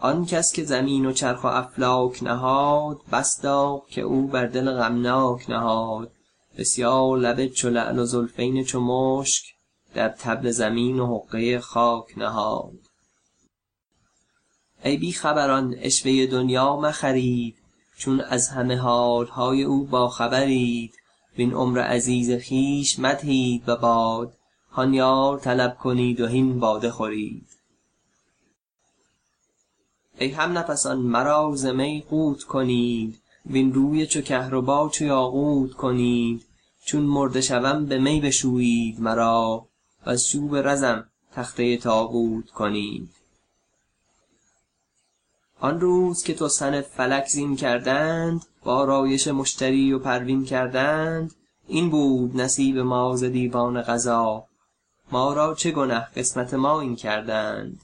آن کس که زمین و چرخ و افلاک نهاد بس داغ که او بر دل غمناک نهاد. بسیار لب چو لعل و زلفین چو مشک در طبل زمین و حقه خاک نهاد. ای بی خبران عشوه دنیا مخرید چون از همه حالهای او باخبرید وین عمر عزیز خویش مدهید به باد هان یار طلب کنید و هین باده خورید. ای همنفسان مرا ز می قوت کنید. وین روی چو کهربا چو یاقوت کنید. چون مرده شوم به می بشویید مرا. وز چوب رزم تخته تابوت کنید. آن روز که توسن فلک زین کردند و آرایش مشتری و پروین کردند این بود نصیب ما ز دیوان قضا. ما را چه گنه؟ قسمت ما این کردند.